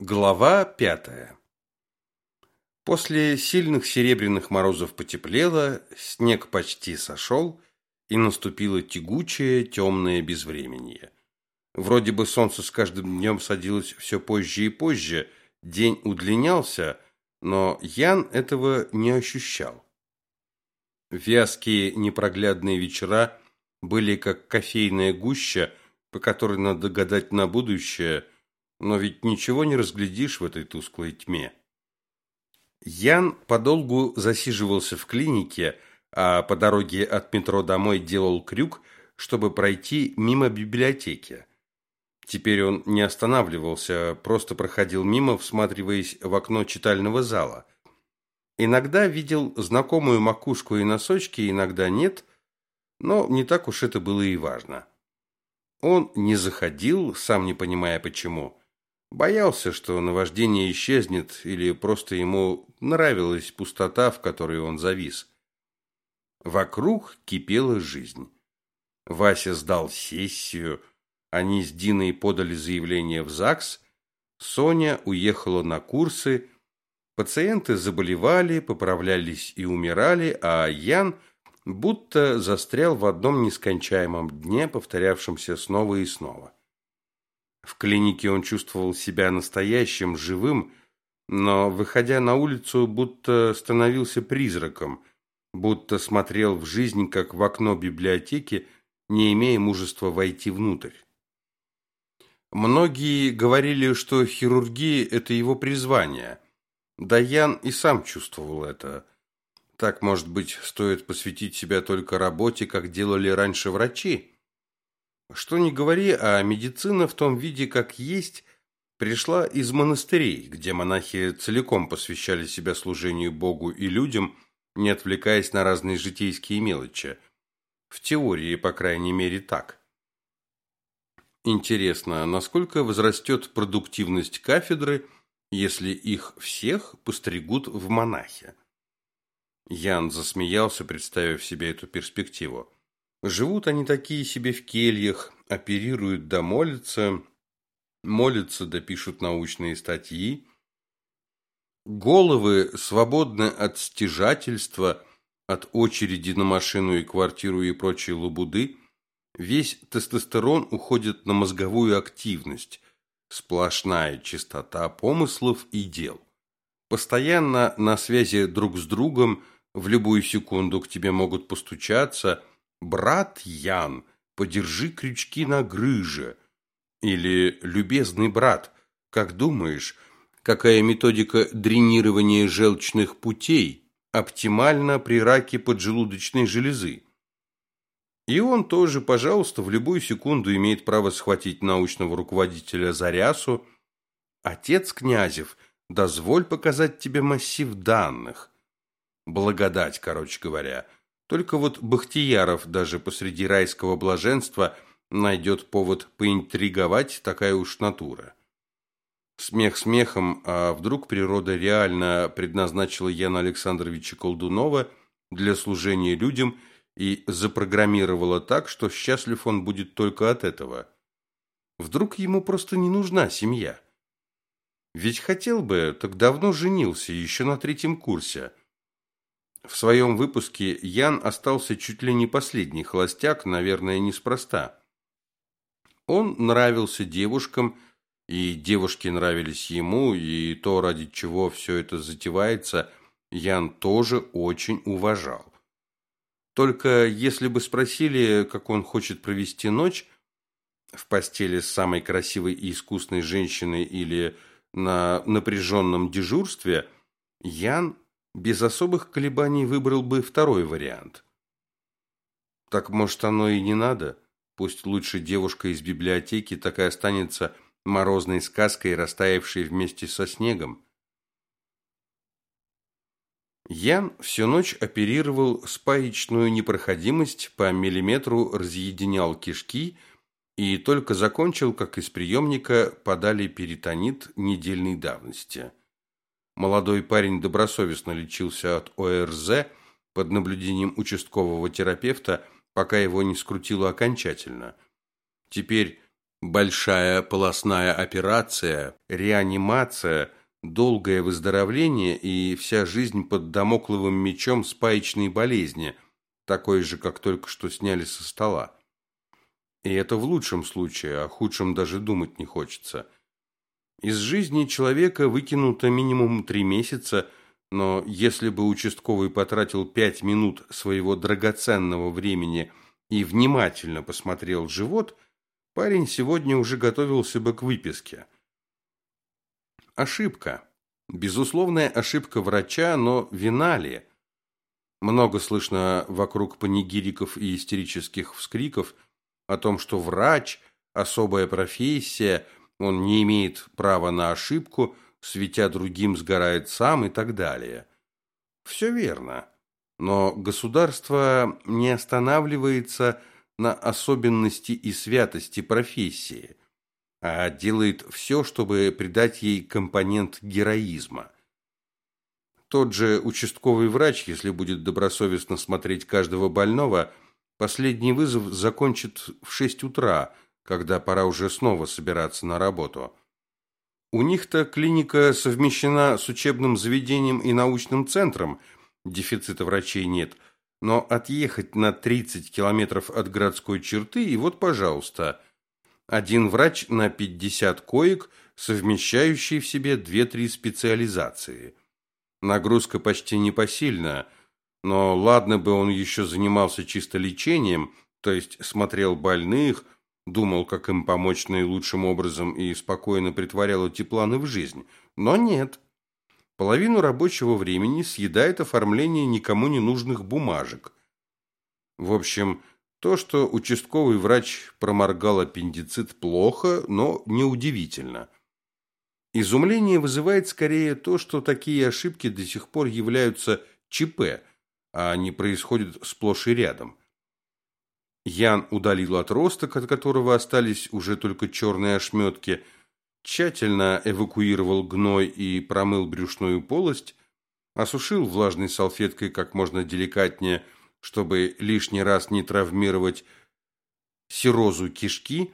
Глава пятая После сильных серебряных морозов потеплело, снег почти сошел, и наступило тягучее, темное безвременье. Вроде бы солнце с каждым днем садилось все позже и позже, день удлинялся, но Ян этого не ощущал. Вязкие непроглядные вечера были как кофейная гуща, по которой надо гадать на будущее, но ведь ничего не разглядишь в этой тусклой тьме. Ян подолгу засиживался в клинике, а по дороге от метро домой делал крюк, чтобы пройти мимо библиотеки. Теперь он не останавливался, просто проходил мимо, всматриваясь в окно читального зала. Иногда видел знакомую макушку и носочки, иногда нет, но не так уж это было и важно. Он не заходил, сам не понимая почему. Боялся, что наваждение исчезнет, или просто ему нравилась пустота, в которой он завис. Вокруг кипела жизнь. Вася сдал сессию, они с Диной подали заявление в ЗАГС, Соня уехала на курсы, пациенты заболевали, поправлялись и умирали, а Ян будто застрял в одном нескончаемом дне, повторявшемся снова и снова. В клинике он чувствовал себя настоящим, живым, но, выходя на улицу, будто становился призраком, будто смотрел в жизнь, как в окно библиотеки, не имея мужества войти внутрь. Многие говорили, что хирургия – это его призвание. Даян и сам чувствовал это. Так, может быть, стоит посвятить себя только работе, как делали раньше врачи? Что ни говори, а медицина в том виде, как есть, пришла из монастырей, где монахи целиком посвящали себя служению Богу и людям, не отвлекаясь на разные житейские мелочи. В теории, по крайней мере, так. Интересно, насколько возрастет продуктивность кафедры, если их всех постригут в монахи? Ян засмеялся, представив себе эту перспективу. Живут они такие себе в кельях, оперируют да молятся, молятся да пишут научные статьи. Головы свободны от стяжательства, от очереди на машину и квартиру и прочей лабуды – Весь тестостерон уходит на мозговую активность, сплошная чистота помыслов и дел. Постоянно на связи друг с другом, в любую секунду к тебе могут постучаться «Брат Ян, подержи крючки на грыже» или «Любезный брат, как думаешь, какая методика дренирования желчных путей оптимальна при раке поджелудочной железы?» И он тоже, пожалуйста, в любую секунду имеет право схватить научного руководителя за рясу. Отец Князев, дозволь показать тебе массив данных. Благодать, короче говоря. Только вот Бахтияров даже посреди райского блаженства найдет повод поинтриговать, такая уж натура. Смех смехом, а вдруг природа реально предназначила Яна Александровича Колдунова для служения людям – и запрограммировала так, что счастлив он будет только от этого. Вдруг ему просто не нужна семья? Ведь хотел бы, так давно женился, еще на третьем курсе. В своем выпуске Ян остался чуть ли не последний холостяк, наверное, неспроста. Он нравился девушкам, и девушки нравились ему, и то, ради чего все это затевается, Ян тоже очень уважал. Только если бы спросили, как он хочет провести ночь, в постели с самой красивой и искусной женщиной или на напряженном дежурстве, Ян без особых колебаний выбрал бы второй вариант. Так, может, оно и не надо? Пусть лучше девушка из библиотеки так и останется морозной сказкой, растаявшей вместе со снегом. Ян всю ночь оперировал спаечную непроходимость, по миллиметру разъединял кишки и только закончил, как из приемника подали перитонит недельной давности. Молодой парень добросовестно лечился от ОРЗ под наблюдением участкового терапевта, пока его не скрутило окончательно. Теперь Большая полостная операция, реанимация, долгое выздоровление и вся жизнь под домокловым мечом спаечной болезни, такой же, как только что сняли со стола. И это в лучшем случае, о худшем даже думать не хочется. Из жизни человека выкинуто минимум три месяца, но если бы участковый потратил пять минут своего драгоценного времени и внимательно посмотрел живот, парень сегодня уже готовился бы к выписке. Ошибка. Безусловная ошибка врача, но вина ли? Много слышно вокруг панигириков и истерических вскриков – о том, что врач – особая профессия, он не имеет права на ошибку, светя другим сгорает сам и так далее. Все верно, но государство не останавливается на особенности и святости профессии, а делает все, чтобы придать ей компонент героизма. Тот же участковый врач, если будет добросовестно смотреть каждого больного – Последний вызов закончит в шесть утра, когда пора уже снова собираться на работу. У них-то клиника совмещена с учебным заведением и научным центром, дефицита врачей нет, но отъехать на 30 километров от городской черты, и вот, пожалуйста, один врач на 50 коек, совмещающий в себе 2-3 специализации. Нагрузка почти непосильная – но ладно бы он еще занимался чисто лечением, то есть смотрел больных, думал, как им помочь наилучшим образом и спокойно притворял эти планы в жизнь. Но нет. Половину рабочего времени съедает оформление никому не нужных бумажек. В общем, то, что участковый врач проморгал аппендицит плохо, но неудивительно. Изумление вызывает скорее то, что такие ошибки до сих пор являются ЧП – а они происходят сплошь и рядом. Ян удалил отросток, от которого остались уже только черные ошметки, тщательно эвакуировал гной и промыл брюшную полость, осушил влажной салфеткой как можно деликатнее, чтобы лишний раз не травмировать сирозу кишки,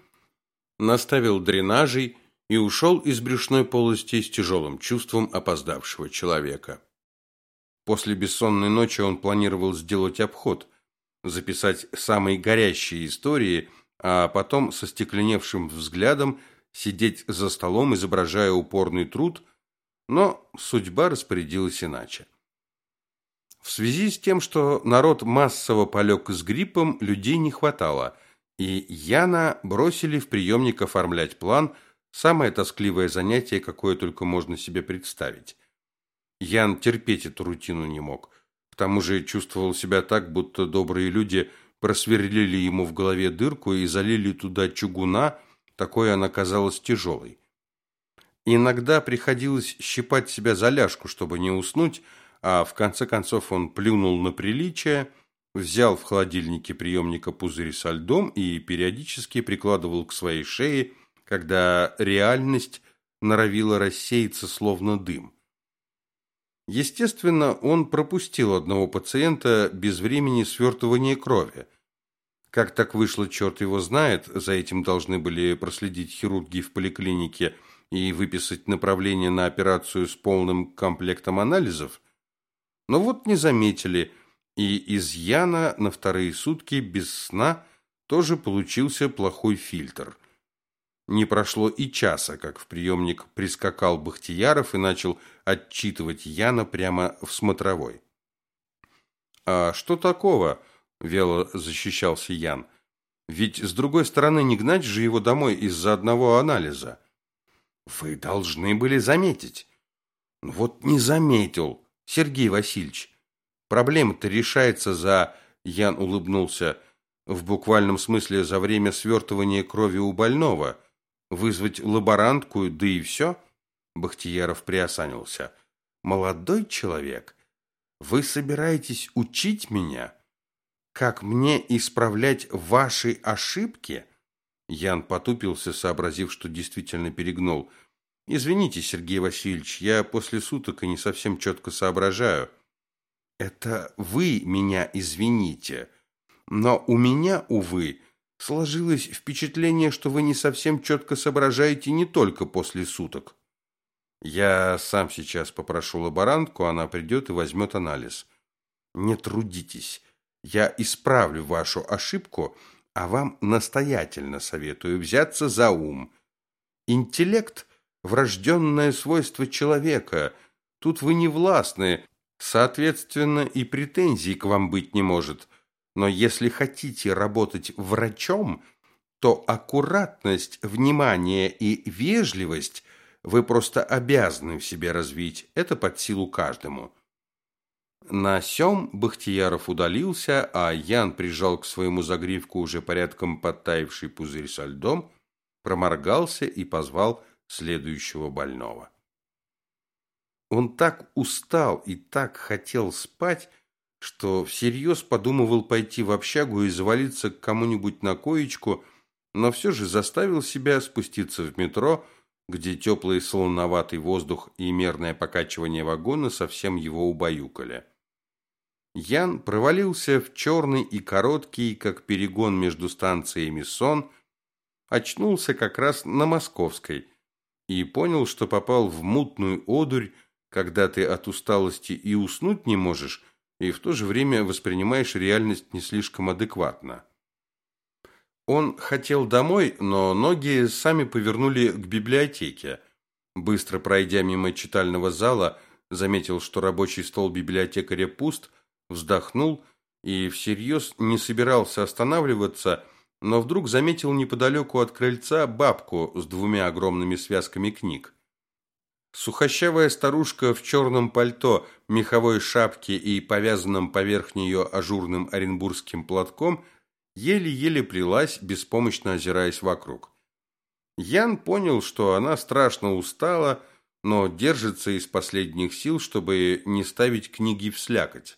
наставил дренажей и ушел из брюшной полости с тяжелым чувством опоздавшего человека. После бессонной ночи он планировал сделать обход, записать самые горящие истории, а потом со стекленевшим взглядом сидеть за столом, изображая упорный труд, но судьба распорядилась иначе. В связи с тем, что народ массово полег с гриппом, людей не хватало, и Яна бросили в приемник оформлять план, самое тоскливое занятие, какое только можно себе представить. Ян терпеть эту рутину не мог. К тому же чувствовал себя так, будто добрые люди просверлили ему в голове дырку и залили туда чугуна, такой она казалась тяжелой. Иногда приходилось щипать себя за ляжку, чтобы не уснуть, а в конце концов он плюнул на приличие, взял в холодильнике приемника пузырь со льдом и периодически прикладывал к своей шее, когда реальность норовила рассеяться словно дым. Естественно, он пропустил одного пациента без времени свертывания крови. Как так вышло, черт его знает, за этим должны были проследить хирурги в поликлинике и выписать направление на операцию с полным комплектом анализов. Но вот не заметили, и из Яна на вторые сутки без сна тоже получился плохой фильтр – не прошло и часа, как в приемник прискакал Бахтияров и начал отчитывать Яна прямо в смотровой. «А что такого?» – вело защищался Ян. «Ведь, с другой стороны, не гнать же его домой из-за одного анализа». «Вы должны были заметить». «Вот не заметил, Сергей Васильевич. Проблема-то решается за...» Ян улыбнулся. «В буквальном смысле за время свертывания крови у больного». Вызвать лаборантку, да и все?» Бахтияров приосанился. «Молодой человек, вы собираетесь учить меня? Как мне исправлять ваши ошибки?» Ян потупился, сообразив, что действительно перегнул. «Извините, Сергей Васильевич, я после суток и не совсем четко соображаю». «Это вы меня извините, но у меня, увы, Сложилось впечатление, что вы не совсем четко соображаете не только после суток. Я сам сейчас попрошу лаборантку, она придет и возьмет анализ. Не трудитесь. Я исправлю вашу ошибку, а вам настоятельно советую взяться за ум. Интеллект – врожденное свойство человека. Тут вы не властны, соответственно, и претензий к вам быть не может. Но если хотите работать врачом, то аккуратность, внимание и вежливость вы просто обязаны в себе развить. Это под силу каждому. На сём Бахтияров удалился, а Ян прижал к своему загривку уже порядком подтаявший пузырь со льдом, проморгался и позвал следующего больного. Он так устал и так хотел спать, что всерьез подумывал пойти в общагу и завалиться к кому-нибудь на коечку, но все же заставил себя спуститься в метро, где теплый солоноватый воздух и мерное покачивание вагона совсем его убаюкали. Ян провалился в черный и короткий, как перегон между станциями сон, очнулся как раз на Московской и понял, что попал в мутную одурь, когда ты от усталости и уснуть не можешь, и в то же время воспринимаешь реальность не слишком адекватно. Он хотел домой, но ноги сами повернули к библиотеке. Быстро пройдя мимо читального зала, заметил, что рабочий стол библиотекаря пуст – вздохнул и всерьез не собирался останавливаться, но вдруг заметил неподалеку от крыльца бабку с двумя огромными связками книг. Сухощавая старушка в черном пальто, меховой шапке и повязанном поверх нее ажурным оренбургским платком еле-еле плелась, беспомощно озираясь вокруг. Ян понял, что она страшно устала, но держится из последних сил, чтобы не ставить книги в слякоть.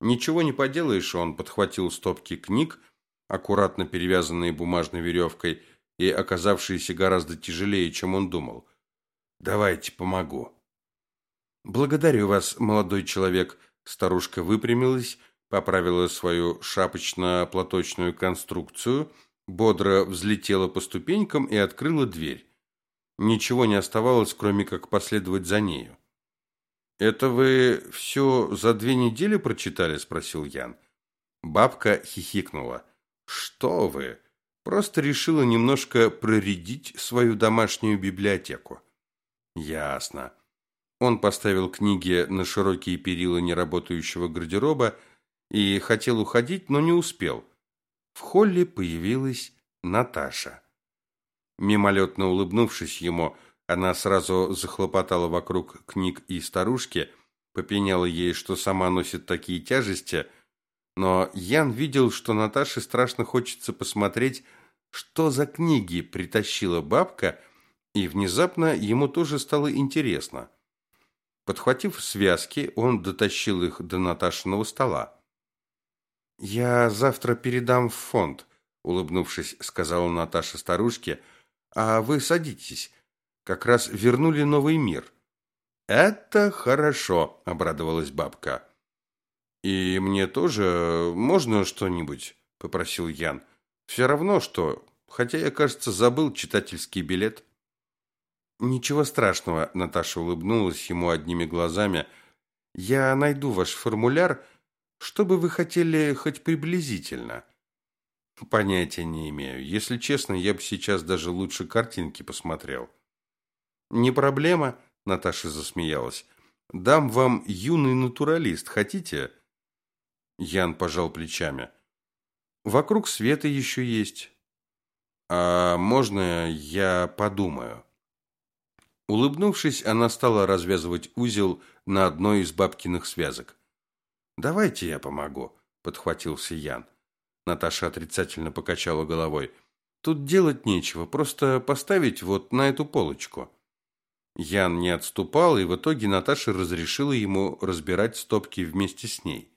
Ничего не поделаешь, он подхватил стопки книг, аккуратно перевязанные бумажной веревкой и оказавшиеся гораздо тяжелее, чем он думал. «Давайте помогу». «Благодарю вас, молодой человек», – старушка выпрямилась, поправила свою шапочно-платочную конструкцию, бодро взлетела по ступенькам и открыла дверь. Ничего не оставалось, кроме как последовать за нею. «Это вы все за две недели прочитали?» – спросил Ян. Бабка хихикнула. «Что вы? Просто решила немножко проредить свою домашнюю библиотеку». «Ясно». Он поставил книги на широкие перила неработающего гардероба и хотел уходить, но не успел. В холле появилась Наташа. Мимолетно улыбнувшись ему, она сразу захлопотала вокруг книг и старушки, попеняла ей, что сама носит такие тяжести, но Ян видел, что Наташе страшно хочется посмотреть, что за книги притащила бабка, и внезапно ему тоже стало интересно. Подхватив связки, он дотащил их до Наташиного стола. «Я завтра передам в фонд», — улыбнувшись, сказала Наташа старушке, — «а вы садитесь, как раз вернули новый мир. Это хорошо, обрадовалась бабка. И мне тоже можно что-нибудь, попросил Ян. Все равно что, хотя я, кажется, забыл читательский билет. Ничего страшного, Наташа улыбнулась ему одними глазами. Я найду ваш формуляр, что бы вы хотели хоть приблизительно. Понятия не имею. Если честно, я бы сейчас даже лучше картинки посмотрел. Не проблема, Наташа засмеялась. Дам вам юный натуралист, хотите? Ян пожал плечами. Вокруг света еще есть. А можно я подумаю? Улыбнувшись, она стала развязывать узел на одной из бабкиных связок. Давайте я помогу, подхватился Ян. Наташа отрицательно покачала головой. Тут делать нечего, просто поставить вот на эту полочку. Ян не отступал, и в итоге Наташа разрешила ему разбирать стопки вместе с ней.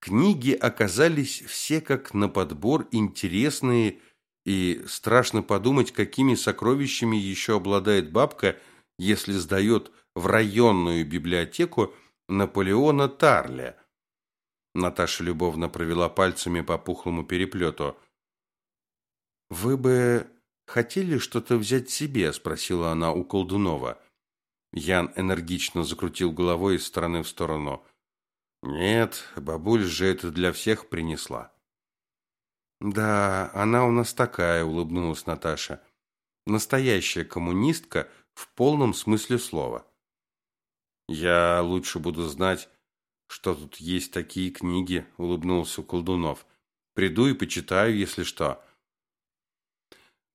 Книги оказались все как на подбор интересные, и страшно подумать, какими сокровищами еще обладает бабка, если сдает в районную библиотеку Наполеона Тарля. Наташа любовно провела пальцами по пухлому переплету. «Вы бы хотели что-то взять себе?» – спросила она у Колдунова. Ян энергично закрутил головой из стороны в сторону. «Нет, бабуль же это для всех принесла». «Да, она у нас такая», – улыбнулась Наташа. «Настоящая коммунистка в полном смысле слова». «Я лучше буду знать, что тут есть такие книги», – улыбнулся Колдунов. «Приду и почитаю, если что».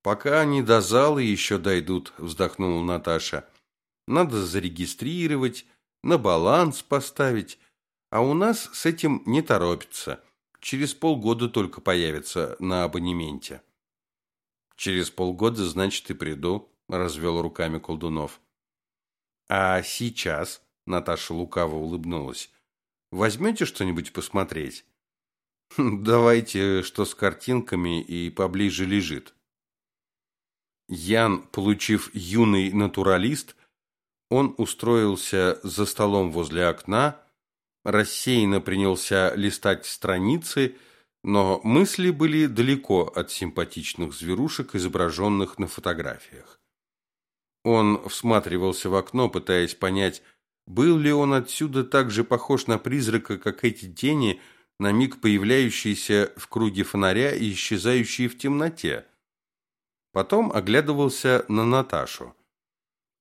«Пока они до зала еще дойдут», – вздохнула Наташа. «Надо зарегистрировать, на баланс поставить, а у нас с этим не торопится. Через полгода только появится на абонементе». «Через полгода, значит, и приду», – развел руками Колдунов. «А сейчас?» – Наташа лукаво улыбнулась. «Возьмете что-нибудь посмотреть?» «Давайте, что с картинками и поближе лежит». Ян, получив юный натуралист, он устроился за столом возле окна, рассеянно принялся листать страницы, но мысли были далеко от симпатичных зверушек, изображенных на фотографиях. Он всматривался в окно, пытаясь понять, был ли он отсюда так же похож на призрака, как эти тени, на миг появляющиеся в круге фонаря и исчезающие в темноте. Потом оглядывался на Наташу.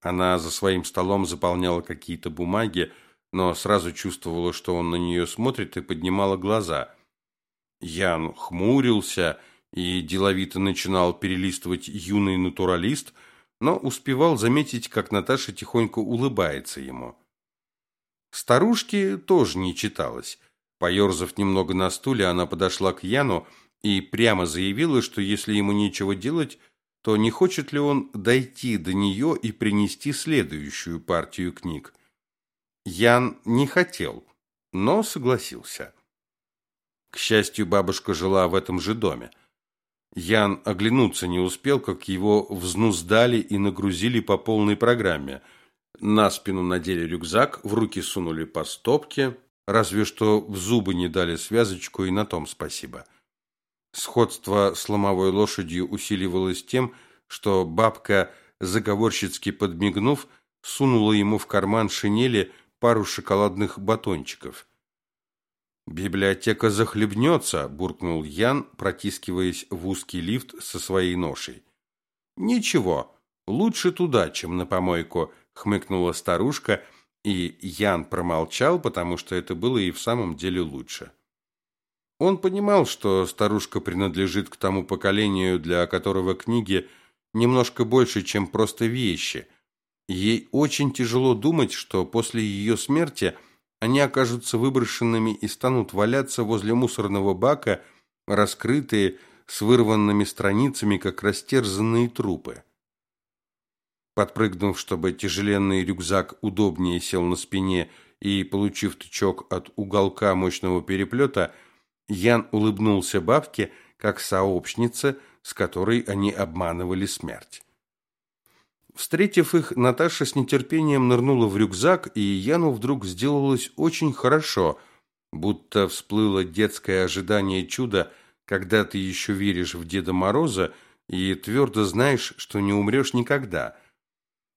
Она за своим столом заполняла какие-то бумаги, но сразу чувствовала, что он на нее смотрит и поднимала глаза. Ян хмурился и деловито начинал перелистывать юный натуралист, но успевал заметить, как Наташа тихонько улыбается ему. Старушке тоже не читалось. Поерзав немного на стуле, она подошла к Яну и прямо заявила, что если ему нечего делать, то не хочет ли он дойти до нее и принести следующую партию книг. Ян не хотел, но согласился. К счастью, бабушка жила в этом же доме. Ян оглянуться не успел, как его взнуздали и нагрузили по полной программе. На спину надели рюкзак, в руки сунули по стопке, разве что в зубы не дали связочку, и на том спасибо. Сходство с ломовой лошадью усиливалось тем, что бабка, заговорщицки подмигнув, сунула ему в карман шинели пару шоколадных батончиков. «Библиотека захлебнется», – буркнул Ян, протискиваясь в узкий лифт со своей ношей. «Ничего, лучше туда, чем на помойку», – хмыкнула старушка, и Ян промолчал, потому что это было и в самом деле лучше. Он понимал, что старушка принадлежит к тому поколению, для которого книги немножко больше, чем просто вещи. Ей очень тяжело думать, что после ее смерти они окажутся выброшенными и станут валяться возле мусорного бака, раскрытые, с вырванными страницами, как растерзанные трупы. Подпрыгнув, чтобы тяжеленный рюкзак удобнее сел на спине, и, получив тычок от уголка мощного переплета, Ян улыбнулся бабке, как сообщница, с которой они обманывали смерть. Встретив их, Наташа с нетерпением нырнула в рюкзак, и Яну вдруг сделалось очень хорошо, будто всплыло детское ожидание чуда, когда ты еще веришь в Деда Мороза и твердо знаешь, что не умрешь никогда.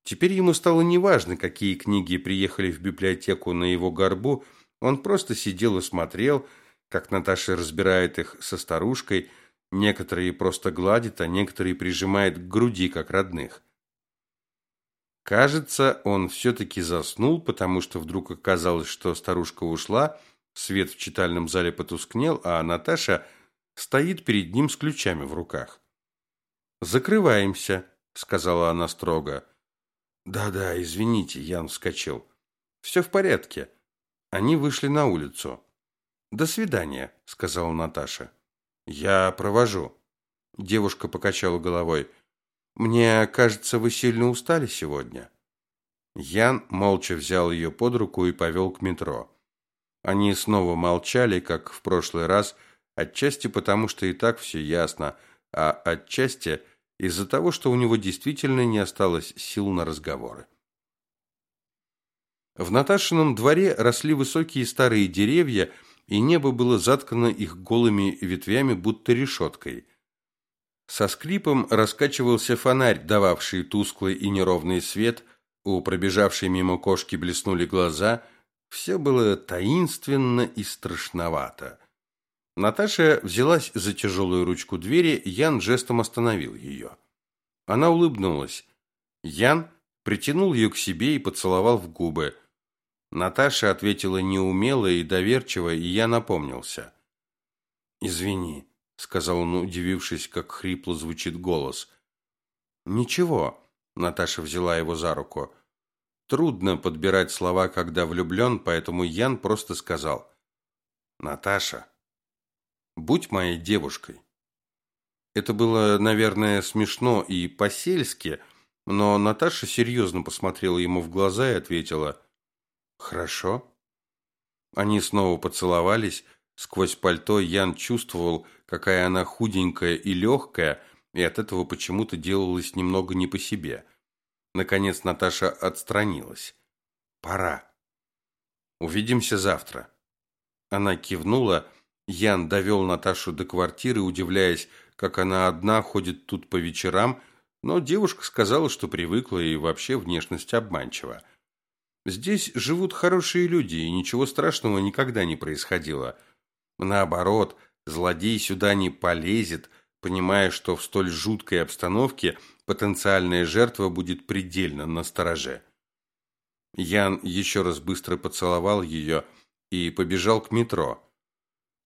Теперь ему стало неважно, какие книги приехали в библиотеку на его горбу, он просто сидел и смотрел, как Наташа разбирает их со старушкой, некоторые просто гладит, а некоторые прижимает к груди, как родных. Кажется, он все-таки заснул, потому что вдруг оказалось, что старушка ушла, свет в читальном зале потускнел, а Наташа стоит перед ним с ключами в руках. «Закрываемся», — сказала она строго. «Да-да, извините», — Ян вскочил. «Все в порядке». Они вышли на улицу. «До свидания», — сказала Наташа. «Я провожу». Девушка покачала головой. «Мне кажется, вы сильно устали сегодня». Ян молча взял ее под руку и повел к метро. Они снова молчали, как в прошлый раз, отчасти потому, что и так все ясно, а отчасти из-за того, что у него действительно не осталось сил на разговоры. В Наташином дворе росли высокие старые деревья, и небо было заткано их голыми ветвями, будто решеткой. Со скрипом раскачивался фонарь, дававший тусклый и неровный свет, у пробежавшей мимо кошки блеснули глаза. Все было таинственно и страшновато. Наташа взялась за тяжелую ручку двери, Ян жестом остановил ее. Она улыбнулась. Ян притянул ее к себе и поцеловал в губы. Наташа ответила неумело и доверчиво, и я напомнился. «Извини», — сказал он, удивившись, как хрипло звучит голос. «Ничего», — Наташа взяла его за руку. «Трудно подбирать слова, когда влюблен, поэтому Ян просто сказал. Наташа, будь моей девушкой». Это было, наверное, смешно и по-сельски, но Наташа серьезно посмотрела ему в глаза и ответила — Хорошо. Они снова поцеловались. Сквозь пальто Ян чувствовал, какая она худенькая и легкая, и от этого почему-то делалось немного не по себе. Наконец Наташа отстранилась. Пора. Увидимся завтра. Она кивнула. Ян довел Наташу до квартиры, удивляясь, как она одна ходит тут по вечерам, но девушка сказала, что привыкла и вообще внешность обманчива. Здесь живут хорошие люди, и ничего страшного никогда не происходило. Наоборот, злодей сюда не полезет, понимая, что в столь жуткой обстановке потенциальная жертва будет предельно настороже. Ян еще раз быстро поцеловал ее и побежал к метро.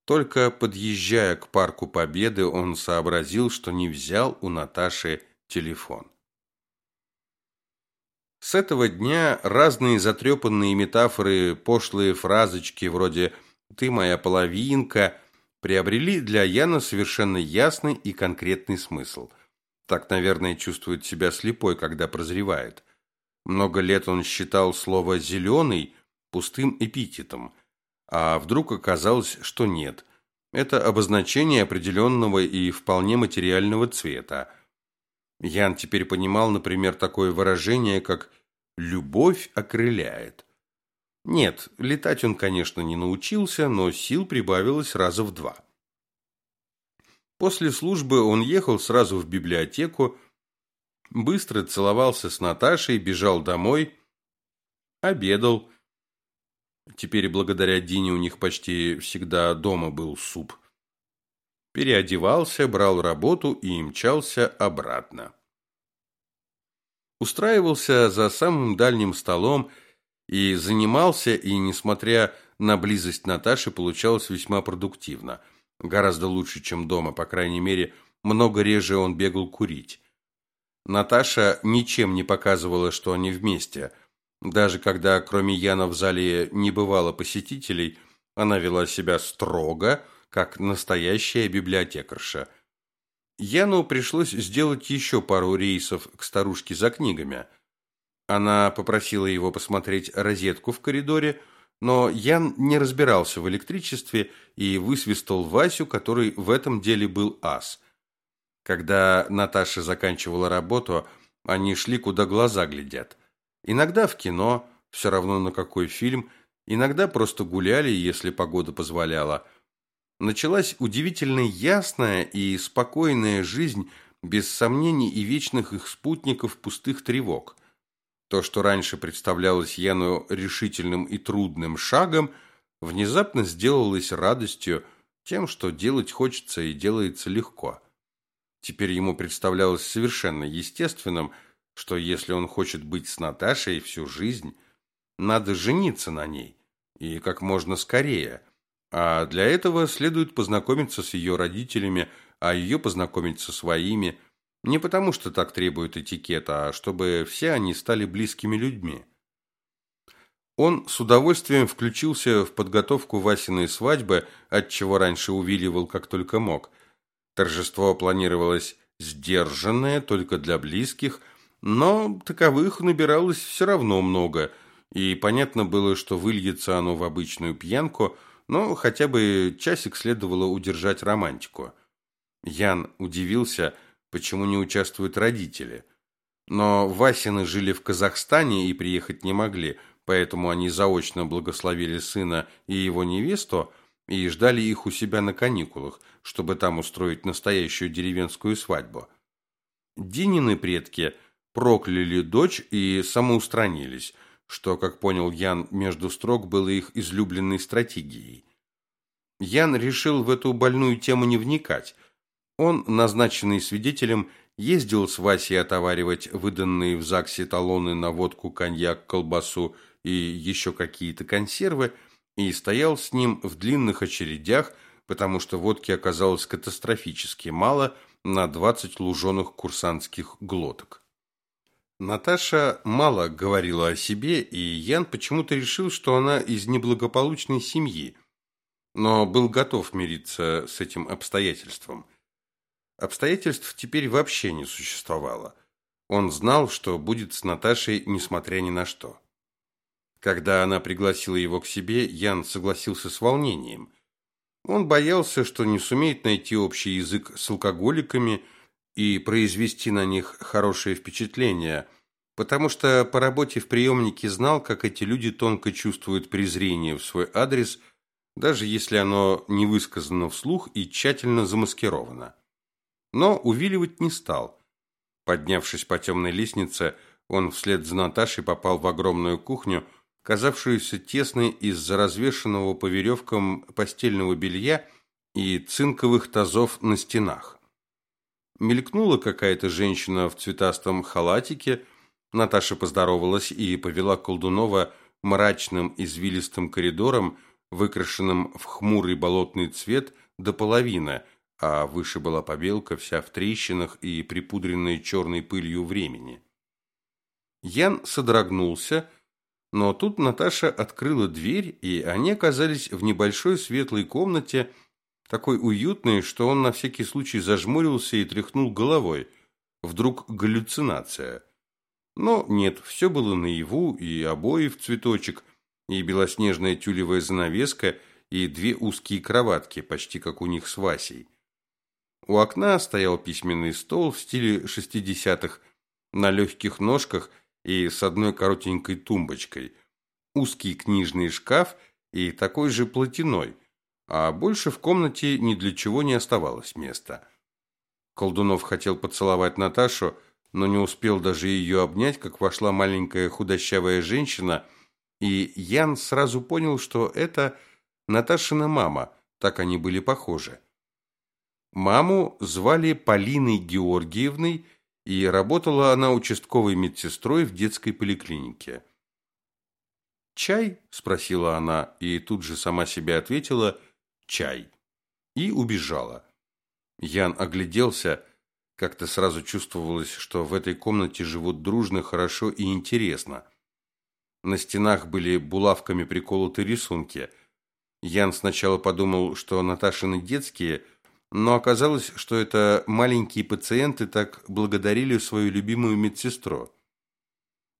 Только подъезжая к парку Победы, он сообразил, что не взял у Наташи телефон. С этого дня разные затрепанные метафоры, пошлые фразочки вроде «ты моя половинка» приобрели для Яна совершенно ясный и конкретный смысл. Так, наверное, чувствует себя слепой, когда прозревает. Много лет он считал слово «зеленый» пустым эпитетом, а вдруг оказалось, что нет. Это обозначение определенного и вполне материального цвета – Ян теперь понимал, например, такое выражение, как «любовь окрыляет». Нет, летать он, конечно, не научился, но сил прибавилось раза в два. После службы он ехал сразу в библиотеку, быстро целовался с Наташей, бежал домой, обедал. Теперь благодаря Дине у них почти всегда дома был суп переодевался, брал работу и мчался обратно. Устраивался за самым дальним столом и занимался, и, несмотря на близость Наташи, получалось весьма продуктивно. Гораздо лучше, чем дома, по крайней мере, много реже он бегал курить. Наташа ничем не показывала, что они вместе. Даже когда кроме Яна в зале не бывало посетителей, она вела себя строго, как настоящая библиотекарша. Яну пришлось сделать еще пару рейсов к старушке за книгами. Она попросила его посмотреть розетку в коридоре, но Ян не разбирался в электричестве и высвистал Васю, который в этом деле был ас. Когда Наташа заканчивала работу, они шли, куда глаза глядят. Иногда в кино, все равно на какой фильм, иногда просто гуляли, если погода позволяла – началась удивительно ясная и спокойная жизнь без сомнений и вечных их спутников пустых тревог. То, что раньше представлялось Яну решительным и трудным шагом, внезапно сделалось радостью, тем, что делать хочется и делается легко. Теперь ему представлялось совершенно естественным, что если он хочет быть с Наташей всю жизнь, надо жениться на ней, и как можно скорее – а для этого следует познакомиться с ее родителями, а ее познакомить со своими. Не потому, что так требует этикет, а чтобы все они стали близкими людьми. Он с удовольствием включился в подготовку Васиной свадьбы, от чего раньше увиливал как только мог. Торжество планировалось сдержанное, только для близких, но таковых набиралось все равно много, и понятно было, что выльется оно в обычную пьянку – но хотя бы часик следовало удержать романтику. Ян удивился, почему не участвуют родители. Но Васины жили в Казахстане и приехать не могли, поэтому они заочно благословили сына и его невесту, и ждали их у себя на каникулах, чтобы там устроить настоящую деревенскую свадьбу. Динины предки прокляли дочь и самоустранились, что, как понял Ян, между строк было их излюбленной стратегией. Ян решил в эту больную тему не вникать. Он, назначенный свидетелем, ездил с Васей отоваривать выданные в ЗАГСе талоны на водку, коньяк, колбасу и еще какие-то консервы, и стоял с ним в длинных очередях, потому что водки оказалось катастрофически мало на 20 луженых курсантских глоток. Наташа мало говорила о себе, и Ян почему-то решил, что она из неблагополучной семьи, но был готов мириться с этим обстоятельством. Обстоятельств теперь вообще не существовало. Он знал, что будет с Наташей, несмотря ни на что. Когда она пригласила его к себе, Ян согласился с волнением. Он боялся, что не сумеет найти общий язык с алкоголиками и произвести на них хорошее впечатление, потому что по работе в приемнике знал, как эти люди тонко чувствуют презрение в свой адрес – даже если оно не высказано вслух и тщательно замаскировано. Но увиливать не стал. Поднявшись по темной лестнице, он вслед за Наташей попал в огромную кухню, казавшуюся тесной из-за развешенного по веревкам постельного белья и цинковых тазов на стенах. Мелькнула какая-то женщина в цветастом халатике, Наташа поздоровалась и повела Колдунова мрачным извилистым коридором, выкрашенным в хмурый болотный цвет до половины, а выше была побелка вся в трещинах и припудренная черной пылью времени. Ян содрогнулся, но тут Наташа открыла дверь, и они оказались в небольшой светлой комнате, такой уютной, что он на всякий случай зажмурился и тряхнул головой. Вдруг галлюцинация. Но нет, все было наяву, и обои в цветочек, и белоснежная тюлевая занавеска, и две узкие кроватки, почти как у них с Васей. У окна стоял письменный стол в стиле шестидесятых, на легких ножках и с одной коротенькой тумбочкой, узкий книжный шкаф и такой же платяной, а больше в комнате ни для чего не оставалось места. Колдунов хотел поцеловать Наташу, но не успел даже ее обнять, как вошла маленькая худощавая женщина – и Ян сразу понял, что это Наташина мама, так они были похожи. Маму звали Полиной Георгиевной, и работала она участковой медсестрой в детской поликлинике. «Чай?» – спросила она, и тут же сама себе ответила «чай» и убежала. Ян огляделся, как-то сразу чувствовалось, что в этой комнате живут дружно, хорошо и интересно. На стенах были булавками приколоты рисунки. Ян сначала подумал, что Наташины детские, но оказалось, что это маленькие пациенты так благодарили свою любимую медсестру.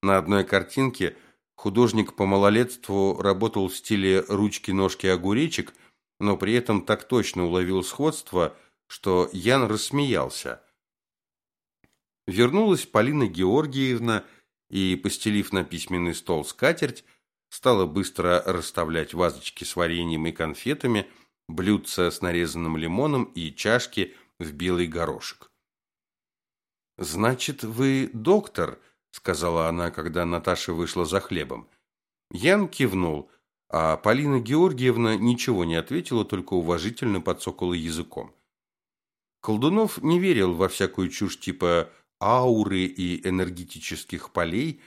На одной картинке художник по малолетству работал в стиле ручки-ножки-огуречек, но при этом так точно уловил сходство, что Ян рассмеялся. Вернулась Полина Георгиевна и, постелив на письменный стол скатерть, стала быстро расставлять вазочки с вареньем и конфетами, блюдца с нарезанным лимоном и чашки в белый горошек. «Значит, вы доктор?» – сказала она, когда Наташа вышла за хлебом. Ян кивнул, а Полина Георгиевна ничего не ответила, только уважительно подсокала языком. Колдунов не верил во всякую чушь типа ауры и энергетических полей,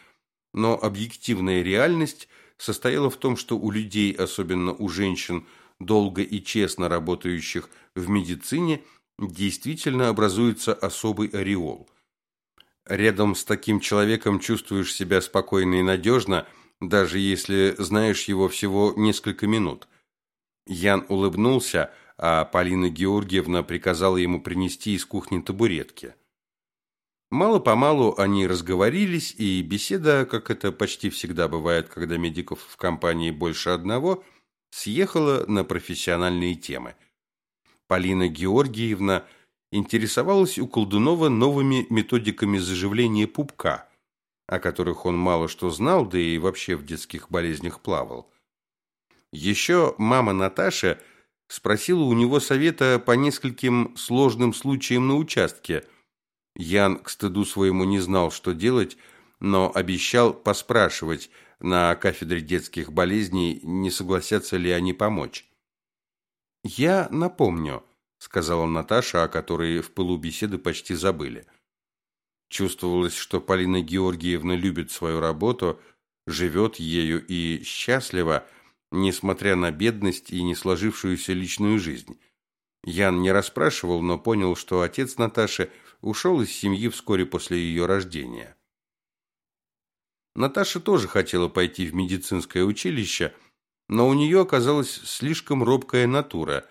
но объективная реальность состояла в том, что у людей, особенно у женщин, долго и честно работающих в медицине, действительно образуется особый ореол. Рядом с таким человеком чувствуешь себя спокойно и надежно, даже если знаешь его всего несколько минут. Ян улыбнулся, а Полина Георгиевна приказала ему принести из кухни табуретки. Мало-помалу они разговорились, и беседа, как это почти всегда бывает, когда медиков в компании больше одного, съехала на профессиональные темы. Полина Георгиевна интересовалась у Колдунова новыми методиками заживления пупка, о которых он мало что знал, да и вообще в детских болезнях плавал. Еще мама Наташа спросила у него совета по нескольким сложным случаям на участке. Ян к стыду своему не знал, что делать, но обещал поспрашивать на кафедре детских болезней, не согласятся ли они помочь. «Я напомню», — сказала Наташа, о которой в пылу беседы почти забыли. Чувствовалось, что Полина Георгиевна любит свою работу, живет ею и счастлива, несмотря на бедность и не сложившуюся личную жизнь. Ян не расспрашивал, но понял, что отец Наташи ушел из семьи вскоре после ее рождения. Наташа тоже хотела пойти в медицинское училище, но у нее оказалась слишком робкая натура,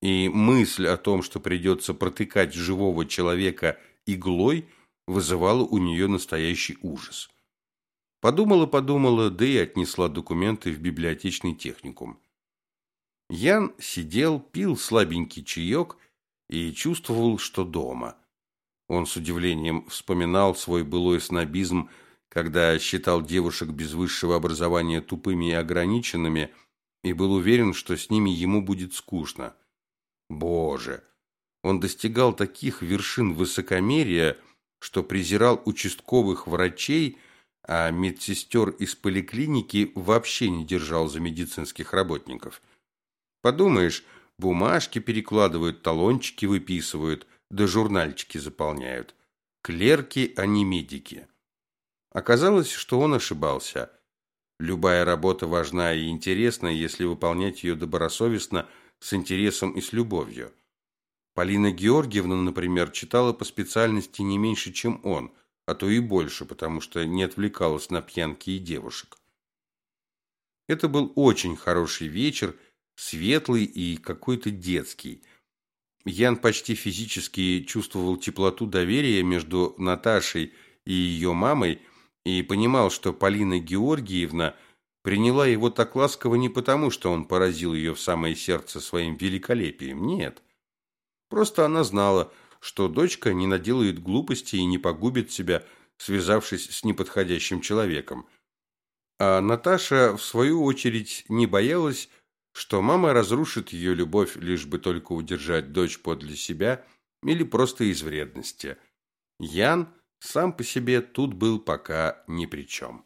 и мысль о том, что придется протыкать живого человека иглой, вызывала у нее настоящий ужас. Подумала-подумала, да и отнесла документы в библиотечный техникум. Ян сидел, пил слабенький чаек и чувствовал, что дома. Он с удивлением вспоминал свой былой снобизм, когда считал девушек без высшего образования тупыми и ограниченными, и был уверен, что с ними ему будет скучно. Боже! Он достигал таких вершин высокомерия, что презирал участковых врачей – а медсестер из поликлиники вообще не держал за медицинских работников. Подумаешь, бумажки перекладывают, талончики выписывают, да журнальчики заполняют. Клерки, а не медики. Оказалось, что он ошибался. Любая работа важна и интересна, если выполнять ее добросовестно, с интересом и с любовью. Полина Георгиевна, например, читала по специальности не меньше, чем он – а то и больше, потому что не отвлекалась на пьянки и девушек. Это был очень хороший вечер, светлый и какой-то детский. Ян почти физически чувствовал теплоту доверия между Наташей и ее мамой и понимал, что Полина Георгиевна приняла его так ласково не потому, что он поразил ее в самое сердце своим великолепием, нет. Просто она знала, что дочка не наделает глупости и не погубит себя, связавшись с неподходящим человеком. А Наташа, в свою очередь, не боялась, что мама разрушит ее любовь, лишь бы только удержать дочь подле себя или просто из вредности. Ян сам по себе тут был пока ни при чем.